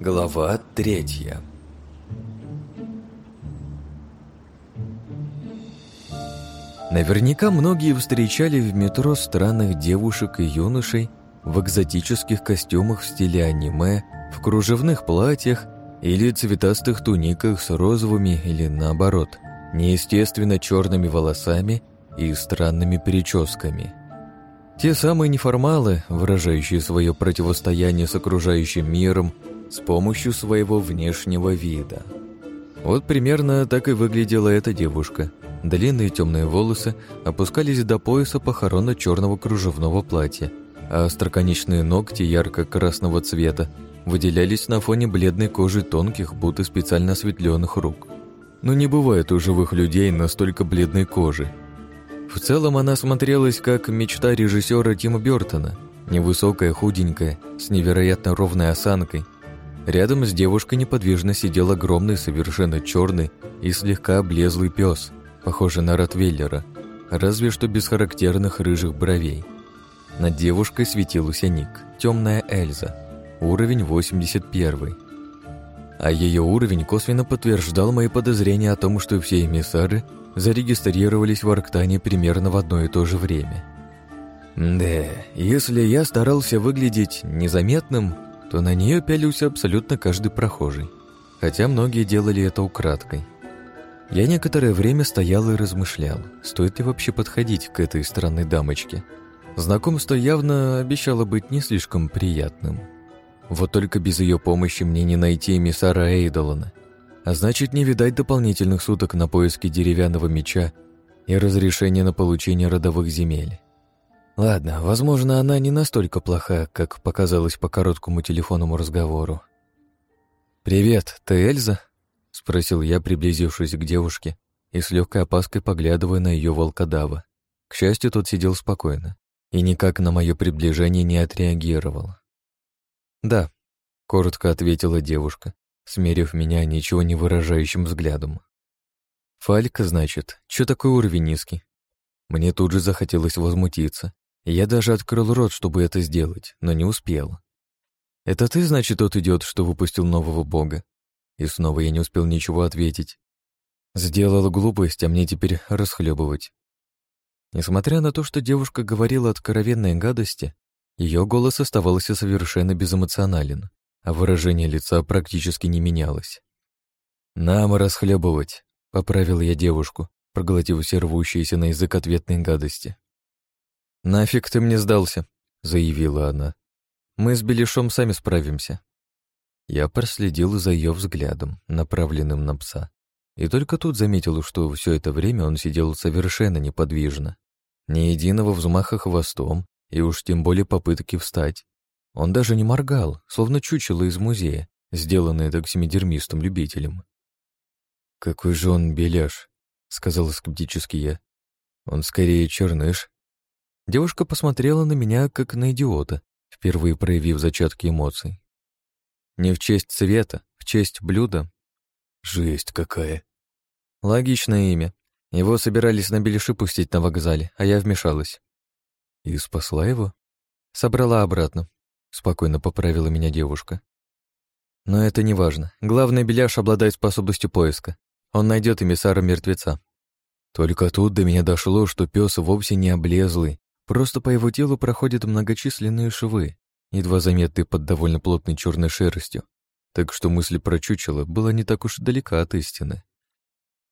Глава третья Наверняка многие встречали в метро странных девушек и юношей в экзотических костюмах в стиле аниме, в кружевных платьях или цветастых туниках с розовыми или наоборот, неестественно черными волосами и странными прическами. Те самые неформалы, выражающие свое противостояние с окружающим миром с помощью своего внешнего вида. Вот примерно так и выглядела эта девушка. Длинные темные волосы опускались до пояса похорона черного кружевного платья, а остроконечные ногти ярко-красного цвета выделялись на фоне бледной кожи тонких, будто специально осветленных рук. Но не бывает у живых людей настолько бледной кожи – в целом она смотрелась как мечта режиссера Тима Бёртона. Невысокая, худенькая, с невероятно ровной осанкой. Рядом с девушкой неподвижно сидел огромный, совершенно черный и слегка облезлый пес, похожий на ротвейлера, разве что без характерных рыжих бровей. Над девушкой светился ник «Темная Эльза», уровень 81. А ее уровень косвенно подтверждал мои подозрения о том, что все эмиссары зарегистрировались в Арктане примерно в одно и то же время. Да, если я старался выглядеть незаметным, то на нее пялился абсолютно каждый прохожий, хотя многие делали это украдкой. Я некоторое время стоял и размышлял, стоит ли вообще подходить к этой странной дамочке. Знакомство явно обещало быть не слишком приятным. Вот только без ее помощи мне не найти эмиссара Эйдолана — а значит, не видать дополнительных суток на поиски деревянного меча и разрешения на получение родовых земель. Ладно, возможно, она не настолько плоха, как показалось по короткому телефонному разговору. «Привет, ты Эльза?» — спросил я, приблизившись к девушке и с легкой опаской поглядывая на ее волкодава. К счастью, тот сидел спокойно и никак на мое приближение не отреагировал. «Да», — коротко ответила девушка, смерив меня ничего не выражающим взглядом. «Фальк, значит, что такое уровень низкий?» Мне тут же захотелось возмутиться. Я даже открыл рот, чтобы это сделать, но не успел. «Это ты, значит, тот идиот, что выпустил нового бога?» И снова я не успел ничего ответить. Сделала глупость, а мне теперь расхлебывать. Несмотря на то, что девушка говорила откровенные гадости, ее голос оставался совершенно безэмоционален а выражение лица практически не менялось. «Нам расхлебывать», — поправил я девушку, проглотив все рвущиеся на язык ответные гадости. «Нафиг ты мне сдался», — заявила она. «Мы с Белишом сами справимся». Я проследил за ее взглядом, направленным на пса, и только тут заметил, что все это время он сидел совершенно неподвижно. Ни единого взмаха хвостом, и уж тем более попытки встать. Он даже не моргал, словно чучело из музея, сделанное таксимедермистом любителем «Какой же он беляш», — сказала скептически я. «Он скорее черныш». Девушка посмотрела на меня, как на идиота, впервые проявив зачатки эмоций. «Не в честь цвета, в честь блюда». «Жесть какая!» «Логичное имя. Его собирались на беляши пустить на вокзале, а я вмешалась». «И спасла его?» «Собрала обратно спокойно поправила меня девушка. Но это не важно. Главное, Беляш обладает способностью поиска. Он найдет эмиссара мертвеца. Только тут до меня дошло, что пес вовсе не облезлый. Просто по его телу проходят многочисленные швы, едва заметные под довольно плотной черной шерстью. Так что мысль про чучело была не так уж далека от истины.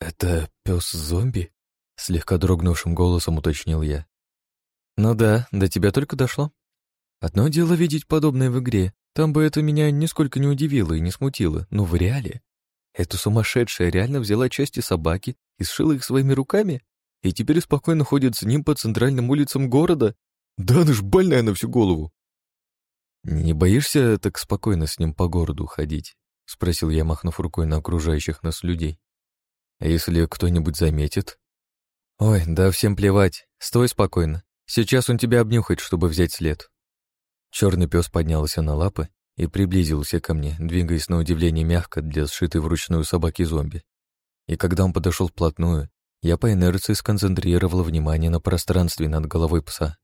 «Это пес-зомби?» — слегка дрогнувшим голосом уточнил я. «Ну да, до тебя только дошло», Одно дело видеть подобное в игре, там бы это меня нисколько не удивило и не смутило, но в реале... Эта сумасшедшая реально взяла части собаки и сшила их своими руками, и теперь спокойно ходит с ним по центральным улицам города? Да она ж больная на всю голову! «Не боишься так спокойно с ним по городу ходить?» — спросил я, махнув рукой на окружающих нас людей. А «Если кто-нибудь заметит?» «Ой, да всем плевать. Стой спокойно. Сейчас он тебя обнюхает, чтобы взять след», Черный пес поднялся на лапы и приблизился ко мне, двигаясь на удивление мягко для сшитой вручную собаки зомби. И когда он подошел вплотную, я по инерции сконцентрировал внимание на пространстве над головой пса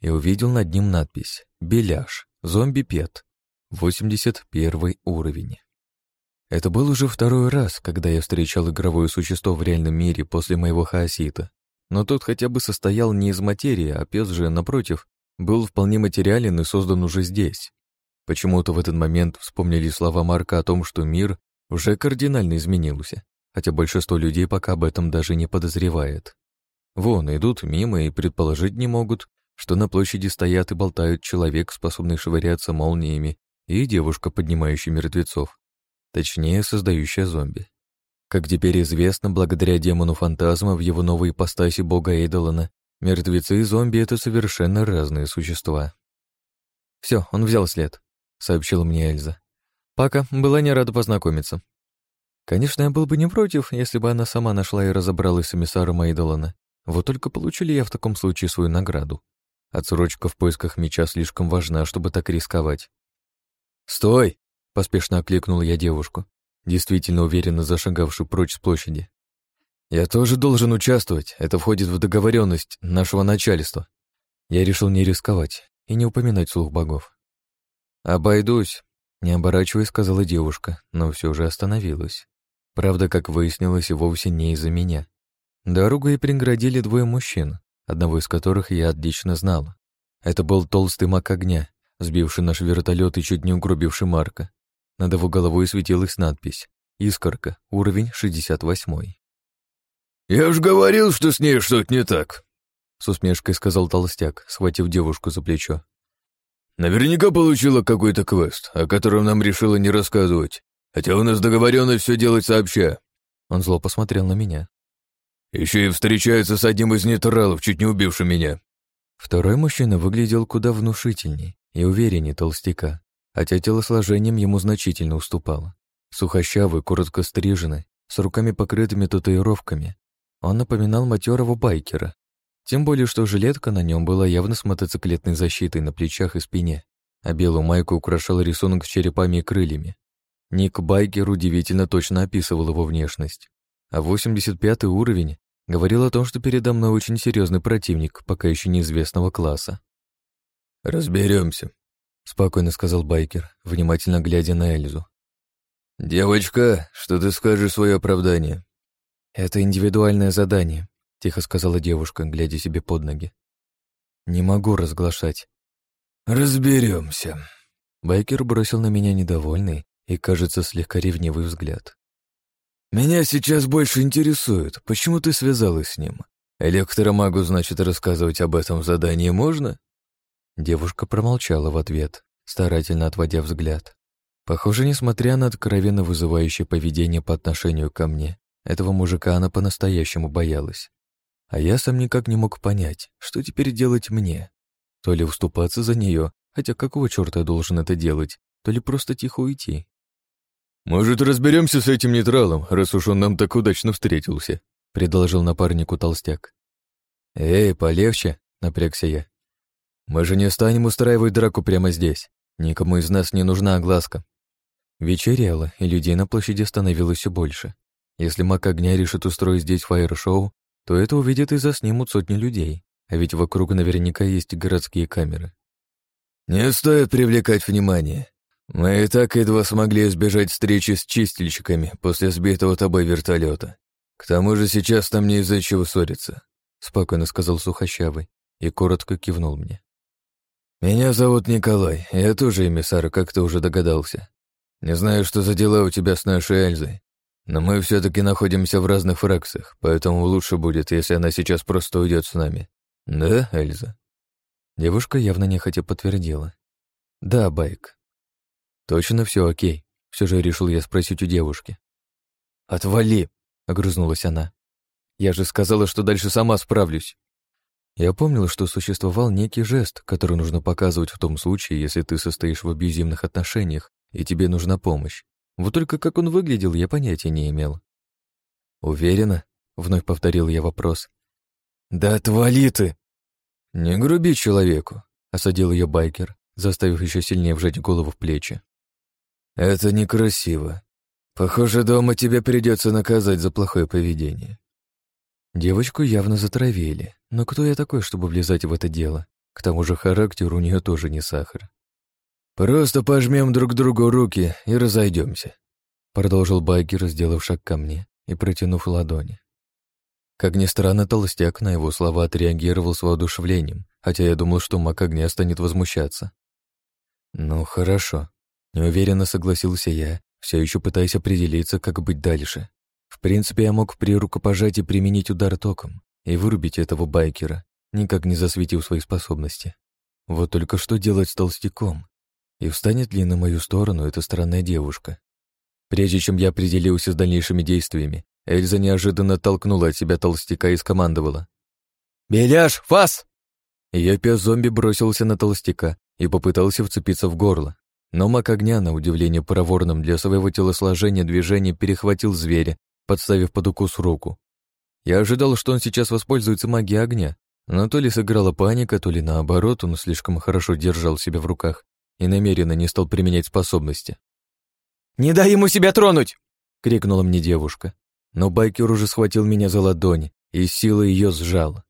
и увидел над ним надпись «Беляш. Зомби-пет. 81 уровень». Это был уже второй раз, когда я встречал игровое существо в реальном мире после моего хаосита. Но тот хотя бы состоял не из материи, а пес же, напротив, был вполне материален и создан уже здесь. Почему-то в этот момент вспомнили слова Марка о том, что мир уже кардинально изменился, хотя большинство людей пока об этом даже не подозревает. Вон, идут мимо и предположить не могут, что на площади стоят и болтают человек, способный швыряться молниями, и девушка, поднимающая мертвецов, точнее, создающая зомби. Как теперь известно, благодаря демону фантазма в его новой ипостаси бога Эйдолана Мертвецы и зомби — это совершенно разные существа. «Все, он взял след», — сообщила мне Эльза. «Пока, была не рада познакомиться». Конечно, я был бы не против, если бы она сама нашла и разобралась с эмиссаром Айдолана. Вот только получили я в таком случае свою награду. Отсрочка в поисках меча слишком важна, чтобы так рисковать. «Стой!» — поспешно окликнул я девушку, действительно уверенно зашагавшую прочь с площади. Я тоже должен участвовать, это входит в договоренность нашего начальства. Я решил не рисковать и не упоминать слух богов. «Обойдусь», — не оборачиваясь, сказала девушка, но все же остановилась. Правда, как выяснилось, вовсе не из-за меня. Дорогу ей преградили двое мужчин, одного из которых я отлично знала. Это был толстый мак огня, сбивший наш вертолет и чуть не угробивший Марка. Над его головой светилась надпись «Искорка, уровень 68». «Я ж говорил, что с ней что-то не так», — с усмешкой сказал толстяк, схватив девушку за плечо. «Наверняка получила какой-то квест, о котором нам решила не рассказывать, хотя у нас договорено все делать сообща». Он зло посмотрел на меня. Еще и встречается с одним из нейтралов, чуть не убившим меня». Второй мужчина выглядел куда внушительней и увереннее толстяка, хотя телосложением ему значительно уступало. Сухощавый, коротко стриженный, с руками покрытыми татуировками, он напоминал матерого байкера. Тем более, что жилетка на нем была явно с мотоциклетной защитой на плечах и спине, а белую майку украшал рисунок с черепами и крыльями. Ник Байкер удивительно точно описывал его внешность. А 85-й уровень говорил о том, что передо мной очень серьезный противник, пока еще неизвестного класса. Разберемся, спокойно сказал Байкер, внимательно глядя на Эльзу. «Девочка, что ты скажешь свое оправдание?» «Это индивидуальное задание», — тихо сказала девушка, глядя себе под ноги. «Не могу разглашать». Разберемся. Байкер бросил на меня недовольный и, кажется, слегка ревнивый взгляд. «Меня сейчас больше интересует, почему ты связалась с ним? Электромагу, значит, рассказывать об этом задании можно?» Девушка промолчала в ответ, старательно отводя взгляд. Похоже, несмотря на откровенно вызывающее поведение по отношению ко мне, этого мужика она по-настоящему боялась. А я сам никак не мог понять, что теперь делать мне. То ли уступаться за нее, хотя какого черта я должен это делать, то ли просто тихо уйти. «Может, разберемся с этим нейтралом, раз уж он нам так удачно встретился», — предложил напарнику толстяк. «Эй, полегче», — напрягся я. «Мы же не станем устраивать драку прямо здесь. Никому из нас не нужна огласка». Вечерело, и людей на площади становилось все больше. Если маг огня решит устроить здесь фаер-шоу, то это увидят и заснимут сотни людей, а ведь вокруг наверняка есть городские камеры. «Не стоит привлекать внимание. Мы и так едва смогли избежать встречи с чистильщиками после сбитого тобой вертолета. К тому же сейчас там не из-за чего ссориться», — спокойно сказал Сухощавый и коротко кивнул мне. «Меня зовут Николай, я тоже имя Сара, как ты уже догадался. Не знаю, что за дела у тебя с нашей Эльзой, но мы все таки находимся в разных фракциях, поэтому лучше будет, если она сейчас просто уйдет с нами. Да, Эльза?» Девушка явно нехотя подтвердила. «Да, Байк». «Точно все окей», — все же решил я спросить у девушки. «Отвали!» — огрызнулась она. «Я же сказала, что дальше сама справлюсь». Я помнил, что существовал некий жест, который нужно показывать в том случае, если ты состоишь в абьюзивных отношениях и тебе нужна помощь. Вот только как он выглядел, я понятия не имел. «Уверена?» — вновь повторил я вопрос. «Да отвали ты!» «Не груби человеку», — осадил ее байкер, заставив еще сильнее вжать голову в плечи. «Это некрасиво. Похоже, дома тебе придется наказать за плохое поведение». Девочку явно затравили, но кто я такой, чтобы влезать в это дело? К тому же характер у нее тоже не сахар. «Просто пожмем друг другу руки и разойдемся», продолжил байкер, сделав шаг ко мне и протянув ладони. Как ни странно, толстяк на его слова отреагировал с воодушевлением, хотя я думал, что маг огня станет возмущаться. «Ну, хорошо», — неуверенно согласился я, все еще пытаясь определиться, как быть дальше. В принципе, я мог при рукопожатии применить удар током и вырубить этого байкера, никак не засветив свои способности. Вот только что делать с толстяком, и встанет ли на мою сторону эта странная девушка? Прежде чем я определился с дальнейшими действиями, Эльза неожиданно толкнула от себя толстяка и скомандовала. «Беляш, фас!» Ее пес-зомби бросился на толстяка и попытался вцепиться в горло. Но мак огня, на удивление проворным для своего телосложения движения, перехватил зверя, подставив под укус руку. Я ожидал, что он сейчас воспользуется магией огня, но то ли сыграла паника, то ли наоборот, он слишком хорошо держал себя в руках и намеренно не стал применять способности. «Не дай ему себя тронуть!» — крикнула мне девушка. Но байкер уже схватил меня за ладонь и силой ее сжал.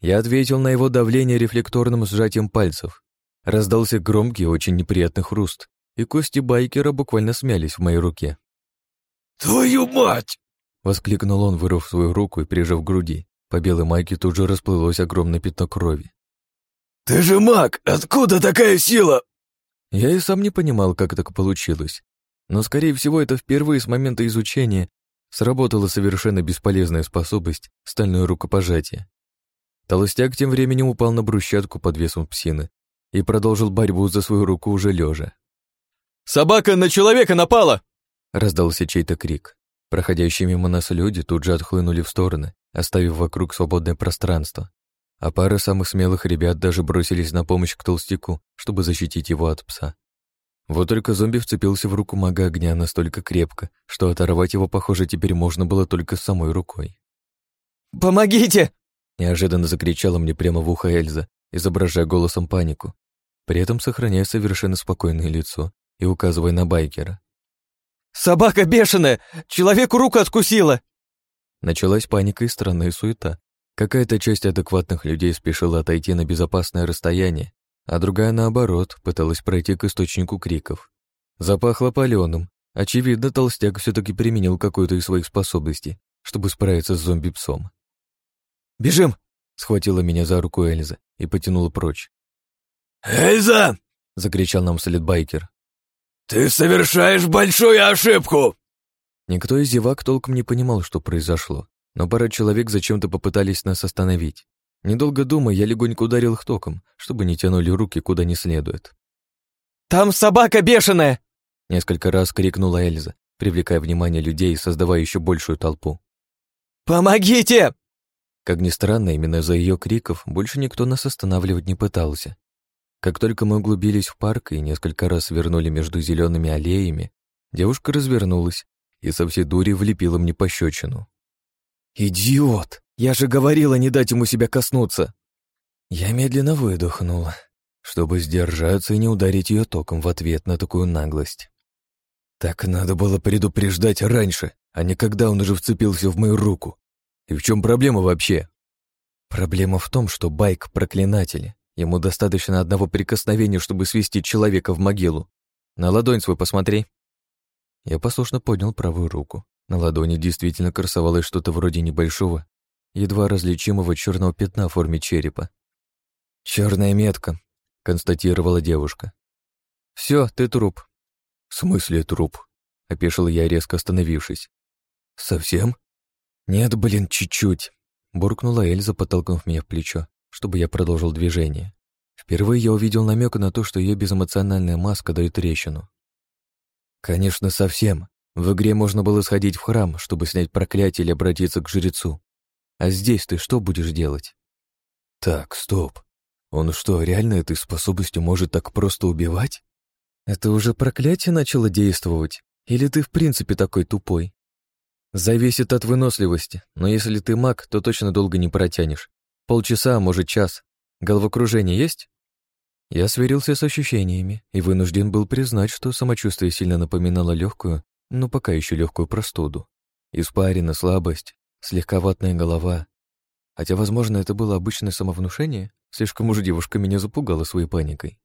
Я ответил на его давление рефлекторным сжатием пальцев. Раздался громкий, очень неприятный хруст, и кости байкера буквально смялись в моей руке. «Твою мать!» — воскликнул он, вырвав свою руку и прижав груди. По белой майке тут же расплылось огромное пятно крови. «Ты же маг! Откуда такая сила? Я и сам не понимал, как так получилось. Но, скорее всего, это впервые с момента изучения сработала совершенно бесполезная способность стальное рукопожатие. Толстяк тем временем упал на брусчатку под весом псины и продолжил борьбу за свою руку уже лежа. «Собака на человека напала!» — раздался чей-то крик. Проходящие мимо нас люди тут же отхлынули в стороны, оставив вокруг свободное пространство а пара самых смелых ребят даже бросились на помощь к толстяку, чтобы защитить его от пса. Вот только зомби вцепился в руку мага огня настолько крепко, что оторвать его, похоже, теперь можно было только самой рукой. «Помогите!» — неожиданно закричала мне прямо в ухо Эльза, изображая голосом панику, при этом сохраняя совершенно спокойное лицо и указывая на байкера. «Собака бешеная! Человеку руку откусила!» Началась паника и странная суета, Какая-то часть адекватных людей спешила отойти на безопасное расстояние, а другая, наоборот, пыталась пройти к источнику криков. Запахло паленым. Очевидно, толстяк все таки применил какую-то из своих способностей, чтобы справиться с зомби-псом. «Бежим!» — схватила меня за руку Эльза и потянула прочь. «Эльза!» — закричал нам вслед байкер. «Ты совершаешь большую ошибку!» Никто из зевак толком не понимал, что произошло но пара человек зачем-то попытались нас остановить. Недолго думая, я легонько ударил их током, чтобы не тянули руки куда не следует. «Там собака бешеная!» Несколько раз крикнула Эльза, привлекая внимание людей и создавая еще большую толпу. «Помогите!» Как ни странно, именно за ее криков больше никто нас останавливать не пытался. Как только мы углубились в парк и несколько раз свернули между зелеными аллеями, девушка развернулась и со всей дури влепила мне пощечину. «Идиот! Я же говорила не дать ему себя коснуться!» Я медленно выдохнула, чтобы сдержаться и не ударить ее током в ответ на такую наглость. Так надо было предупреждать раньше, а не когда он уже вцепился в мою руку. И в чем проблема вообще? Проблема в том, что байк — проклинатель. Ему достаточно одного прикосновения, чтобы свести человека в могилу. На ладонь свой посмотри. Я послушно поднял правую руку. На ладони действительно красовалось что-то вроде небольшого, едва различимого черного пятна в форме черепа. Черная метка», — констатировала девушка. Все, ты труп». «В смысле труп?» — опешил я, резко остановившись. «Совсем?» «Нет, блин, чуть-чуть», — буркнула Эльза, подтолкнув меня в плечо, чтобы я продолжил движение. Впервые я увидел намек на то, что ее безэмоциональная маска дает трещину. «Конечно, совсем. В игре можно было сходить в храм, чтобы снять проклятие или обратиться к жрецу. А здесь ты что будешь делать? Так, стоп. Он что, реально этой способностью может так просто убивать? Это уже проклятие начало действовать? Или ты в принципе такой тупой? Зависит от выносливости, но если ты маг, то точно долго не протянешь. Полчаса, а может, час. Головокружение есть? Я сверился с ощущениями и вынужден был признать, что самочувствие сильно напоминало легкую, но пока еще легкую простуду. Испарина, слабость, слегка ватная голова. Хотя, возможно, это было обычное самовнушение, слишком уж девушка меня запугала своей паникой.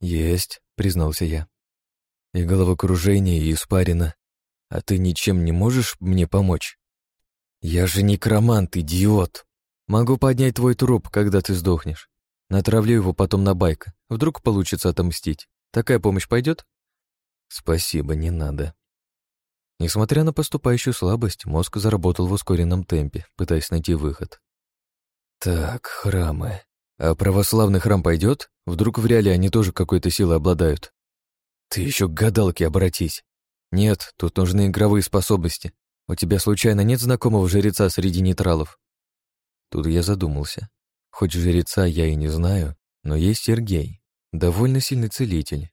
«Есть», — признался я. «И головокружение, и испарина. А ты ничем не можешь мне помочь?» «Я же некромант, идиот! Могу поднять твой труп, когда ты сдохнешь. Натравлю его потом на байка. Вдруг получится отомстить. Такая помощь пойдет? «Спасибо, не надо», Несмотря на поступающую слабость, мозг заработал в ускоренном темпе, пытаясь найти выход. «Так, храмы. А православный храм пойдет? Вдруг в реале они тоже какой-то силой обладают? Ты еще к гадалке обратись. Нет, тут нужны игровые способности. У тебя случайно нет знакомого жреца среди нейтралов?» Тут я задумался. Хоть жреца я и не знаю, но есть Сергей. Довольно сильный целитель.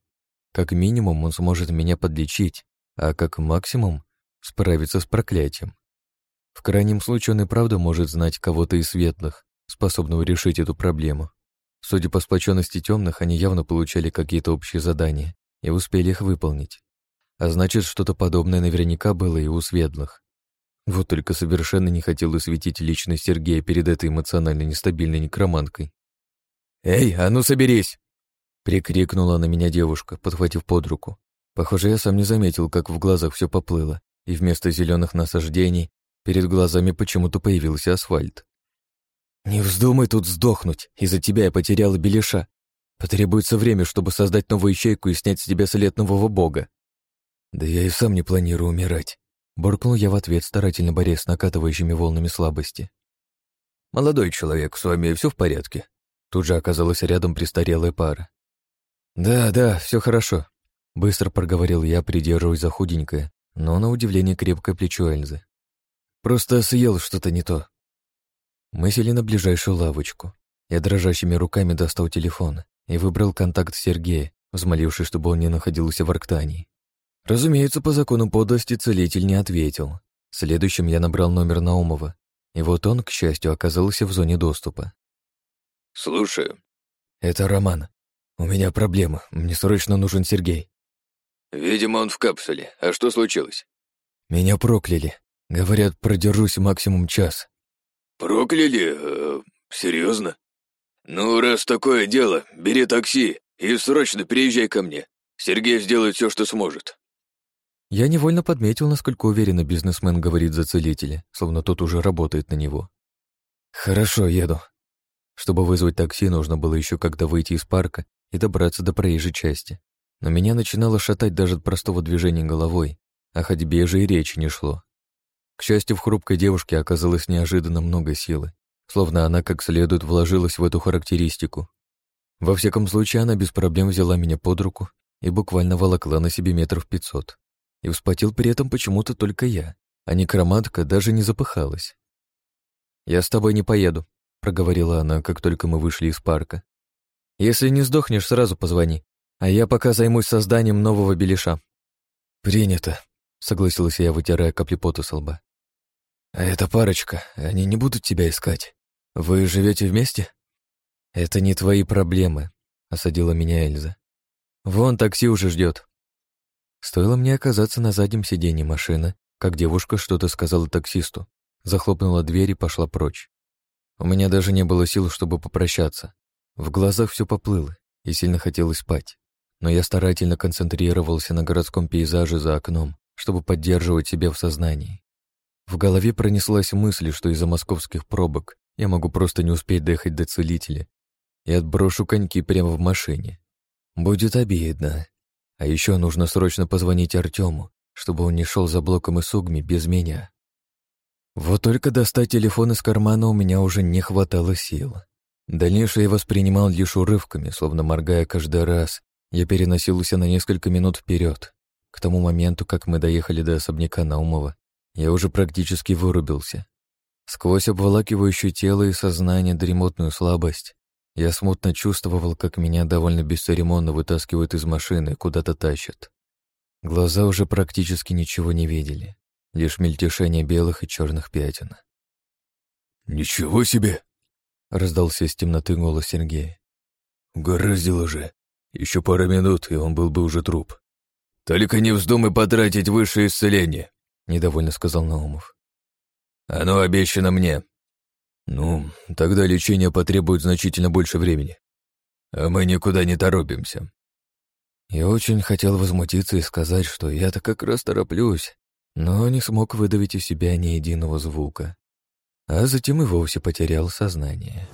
Как минимум он сможет меня подлечить, а как максимум справиться с проклятием. В крайнем случае он и правда может знать кого-то из светлых, способного решить эту проблему. Судя по сплоченности темных, они явно получали какие-то общие задания и успели их выполнить. А значит, что-то подобное наверняка было и у светлых. Вот только совершенно не хотел светить личность Сергея перед этой эмоционально нестабильной некроманкой. «Эй, а ну соберись!» — прикрикнула на меня девушка, подхватив под руку. Похоже, я сам не заметил, как в глазах все поплыло, и вместо зеленых насаждений перед глазами почему-то появился асфальт. «Не вздумай тут сдохнуть, из-за тебя я потеряла Белиша. Потребуется время, чтобы создать новую ячейку и снять с тебя след нового бога». «Да я и сам не планирую умирать», — буркнул я в ответ, старательно борясь с накатывающими волнами слабости. «Молодой человек, с вами все в порядке?» Тут же оказалась рядом престарелая пара. «Да, да, все хорошо», Быстро проговорил я, придерживаясь за худенькое, но на удивление крепкое плечо Эльзы. Просто съел что-то не то. Мы сели на ближайшую лавочку. Я дрожащими руками достал телефон и выбрал контакт Сергея, взмолившись, чтобы он не находился в Арктании. Разумеется, по закону подлости целитель не ответил. Следующим я набрал номер Наумова, и вот он, к счастью, оказался в зоне доступа. «Слушаю». «Это Роман. У меня проблема. Мне срочно нужен Сергей». Видимо, он в капсуле. А что случилось? Меня прокляли. Говорят, продержусь максимум час. Прокляли? Э, серьезно? Ну, раз такое дело, бери такси и срочно переезжай ко мне. Сергей сделает все, что сможет. Я невольно подметил, насколько уверенно бизнесмен говорит за целителя, словно тот уже работает на него. «Хорошо, еду». Чтобы вызвать такси, нужно было еще когда выйти из парка и добраться до проезжей части но меня начинало шатать даже от простого движения головой, а ходьбе же и речи не шло. К счастью, в хрупкой девушке оказалось неожиданно много силы, словно она как следует вложилась в эту характеристику. Во всяком случае, она без проблем взяла меня под руку и буквально волокла на себе метров пятьсот. И вспотел при этом почему-то только я, а некромантка даже не запыхалась. «Я с тобой не поеду», — проговорила она, как только мы вышли из парка. «Если не сдохнешь, сразу позвони а я пока займусь созданием нового беляша». «Принято», — согласилась я, вытирая капли пота со лба. «А эта парочка, они не будут тебя искать. Вы живете вместе?» «Это не твои проблемы», — осадила меня Эльза. «Вон такси уже ждет. Стоило мне оказаться на заднем сиденье машины, как девушка что-то сказала таксисту, захлопнула дверь и пошла прочь. У меня даже не было сил, чтобы попрощаться. В глазах все поплыло, и сильно хотелось спать но я старательно концентрировался на городском пейзаже за окном, чтобы поддерживать себя в сознании. В голове пронеслась мысль, что из-за московских пробок я могу просто не успеть доехать до целителя и отброшу коньки прямо в машине. Будет обидно. А еще нужно срочно позвонить Артему, чтобы он не шел за блоком и сугми без меня. Вот только достать телефон из кармана у меня уже не хватало сил. Дальнейшее я воспринимал лишь урывками, словно моргая каждый раз, я переносился на несколько минут вперед. К тому моменту, как мы доехали до особняка Наумова, я уже практически вырубился. Сквозь обволакивающее тело и сознание дремотную слабость, я смутно чувствовал, как меня довольно бесцеремонно вытаскивают из машины и куда-то тащат. Глаза уже практически ничего не видели, лишь мельтешение белых и черных пятен. «Ничего себе!» — раздался из темноты голос Сергея. «Гораздило же! Еще пара минут, и он был бы уже труп. «Только не вздумай потратить высшее исцеление», — недовольно сказал Наумов. «Оно обещано мне». «Ну, тогда лечение потребует значительно больше времени. А мы никуда не торопимся». Я очень хотел возмутиться и сказать, что я-то как раз тороплюсь, но не смог выдавить из себя ни единого звука. А затем и вовсе потерял сознание.